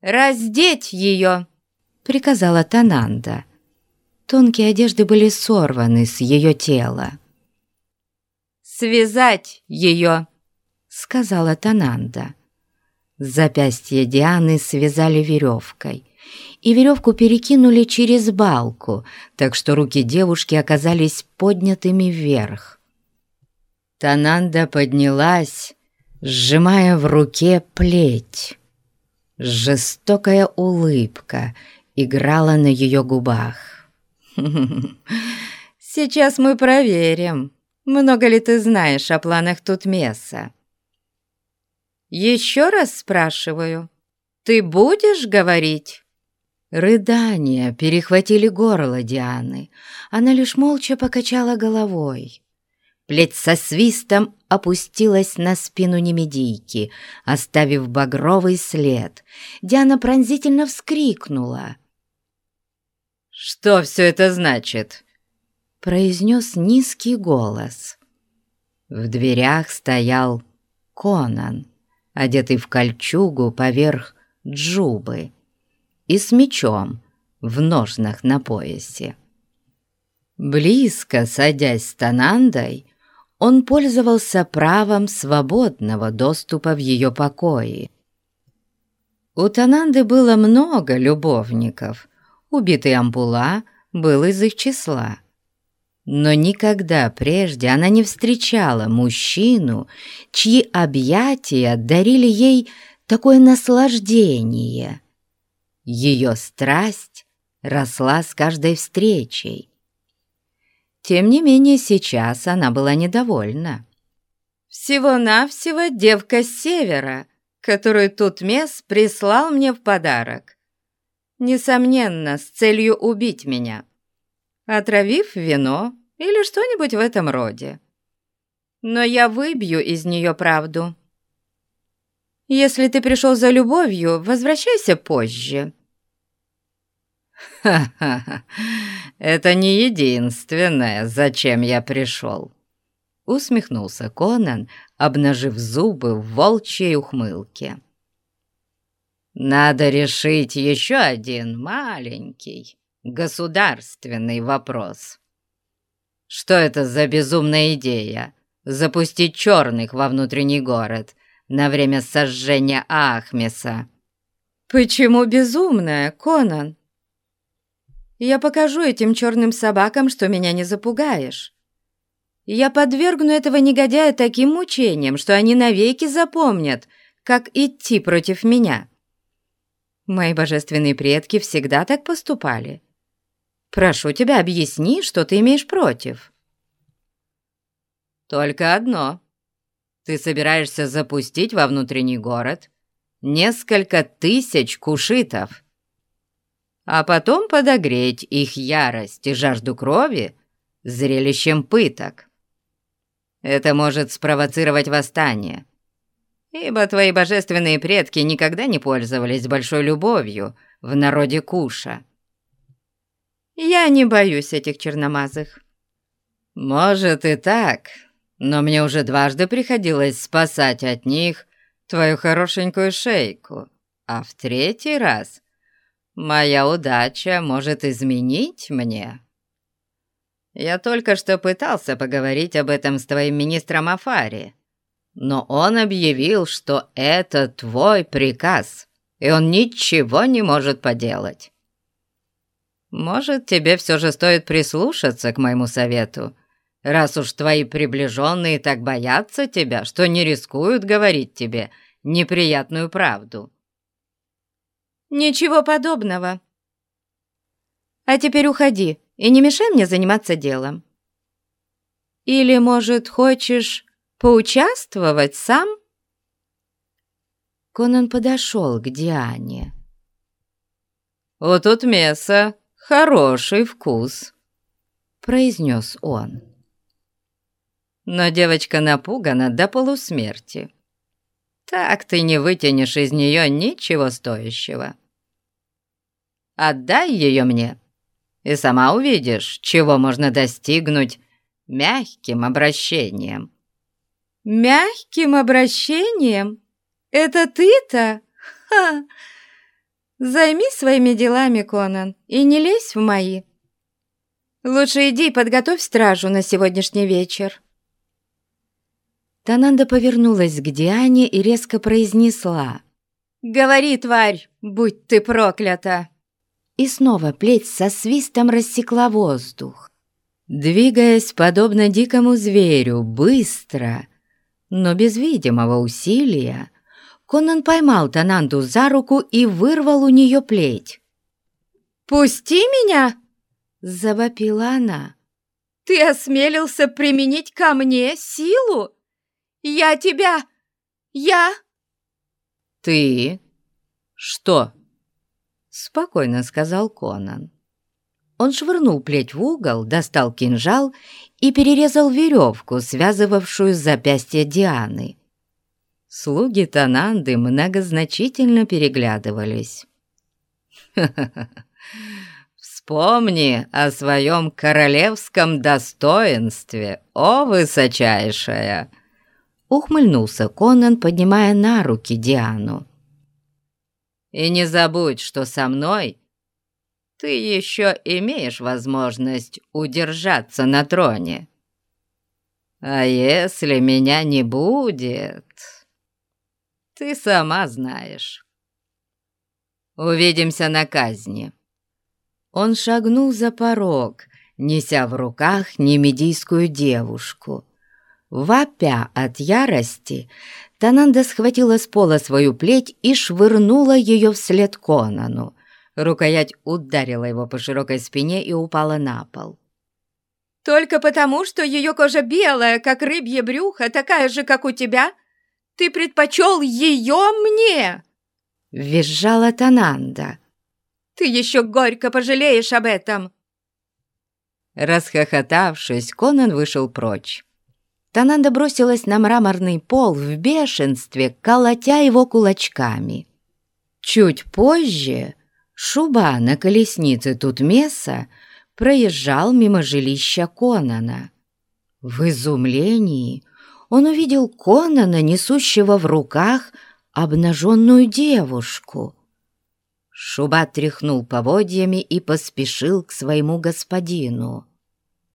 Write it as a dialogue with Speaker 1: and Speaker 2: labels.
Speaker 1: раздеть ее!» — приказала Тананда. Тонкие одежды были сорваны с ее тела. «Связать ее!» — сказала Тананда. Запястье Дианы связали веревкой, и веревку перекинули через балку, так что руки девушки оказались поднятыми вверх. Тананда поднялась, сжимая в руке плеть. Жестокая улыбка играла на ее губах. «Сейчас мы проверим, много ли ты знаешь о планах Тутмеса. Еще раз спрашиваю, ты будешь говорить?» Рыдания перехватили горло Дианы. Она лишь молча покачала головой. Плеть со свистом опустилась на спину немедийки, оставив багровый след. Диана пронзительно вскрикнула. «Что все это значит?» — произнес низкий голос. В дверях стоял Конан, одетый в кольчугу поверх джубы и с мечом в ножнах на поясе. Близко садясь с Танандой, он пользовался правом свободного доступа в ее покои. У Тананды было много любовников, убитый Ампула был из их числа. Но никогда прежде она не встречала мужчину, чьи объятия дарили ей такое наслаждение. Ее страсть росла с каждой встречей. Тем не менее, сейчас она была недовольна. «Всего-навсего девка с севера, которую Тутмес прислал мне в подарок. Несомненно, с целью убить меня, отравив вино или что-нибудь в этом роде. Но я выбью из нее правду. Если ты пришел за любовью, возвращайся позже». «Ха-ха-ха, это не единственное, зачем я пришел», — усмехнулся Конан, обнажив зубы в волчьей ухмылке. «Надо решить еще один маленький государственный вопрос. Что это за безумная идея — запустить черных во внутренний город на время сожжения Ахмеса?» «Почему безумная, Конан?» Я покажу этим черным собакам, что меня не запугаешь. Я подвергну этого негодяя таким мучениям, что они навеки запомнят, как идти против меня. Мои божественные предки всегда так поступали. Прошу тебя, объясни, что ты имеешь против. Только одно. Ты собираешься запустить во внутренний город несколько тысяч кушитов — а потом подогреть их ярость и жажду крови зрелищем пыток. Это может спровоцировать восстание, ибо твои божественные предки никогда не пользовались большой любовью в народе Куша. Я не боюсь этих черномазых. Может и так, но мне уже дважды приходилось спасать от них твою хорошенькую шейку, а в третий раз — Моя удача может изменить мне. Я только что пытался поговорить об этом с твоим министром Афари, но он объявил, что это твой приказ, и он ничего не может поделать. Может, тебе все же стоит прислушаться к моему совету, раз уж твои приближенные так боятся тебя, что не рискуют говорить тебе неприятную правду». «Ничего подобного. А теперь уходи и не мешай мне заниматься делом. Или, может, хочешь поучаствовать сам?» Конан подошел к Диане. «У тут мясо хороший вкус», — произнес он. Но девочка напугана до полусмерти. Так ты не вытянешь из нее ничего стоящего. Отдай ее мне, и сама увидишь, чего можно достигнуть мягким обращением». «Мягким обращением? Это ты-то? Ха! Займись своими делами, Конан, и не лезь в мои. Лучше иди и подготовь стражу на сегодняшний вечер». Тананда повернулась к Диане и резко произнесла. «Говори, тварь, будь ты проклята!» И снова плеть со свистом рассекла воздух. Двигаясь подобно дикому зверю, быстро, но без видимого усилия, Конан поймал Тананду за руку и вырвал у нее плеть. «Пусти меня!» — завопила она. «Ты осмелился применить ко мне силу? Я тебя... Я...» «Ты? Что?» — спокойно сказал Конан. Он швырнул плеть в угол, достал кинжал и перерезал веревку, связывавшую запястье Дианы. Слуги Тананды многозначительно переглядывались. «Вспомни о своем королевском достоинстве, о высочайшая!» Ухмыльнулся Конан, поднимая на руки Диану. «И не забудь, что со мной ты еще имеешь возможность удержаться на троне. А если меня не будет, ты сама знаешь. Увидимся на казни». Он шагнул за порог, неся в руках немедийскую девушку. Вопя от ярости, Тананда схватила с пола свою плеть и швырнула ее вслед Конану. Рукоять ударила его по широкой спине и упала на пол. «Только потому, что ее кожа белая, как рыбье брюхо, такая же, как у тебя, ты предпочел ее мне!» Визжала Тананда. «Ты еще горько пожалеешь об этом!» Расхохотавшись, Конан вышел прочь. Тананда бросилась на мраморный пол в бешенстве, колотя его кулачками. Чуть позже Шуба на колеснице Тутмеса проезжал мимо жилища Конана. В изумлении он увидел Конана, несущего в руках обнаженную девушку. Шуба тряхнул поводьями и поспешил к своему господину.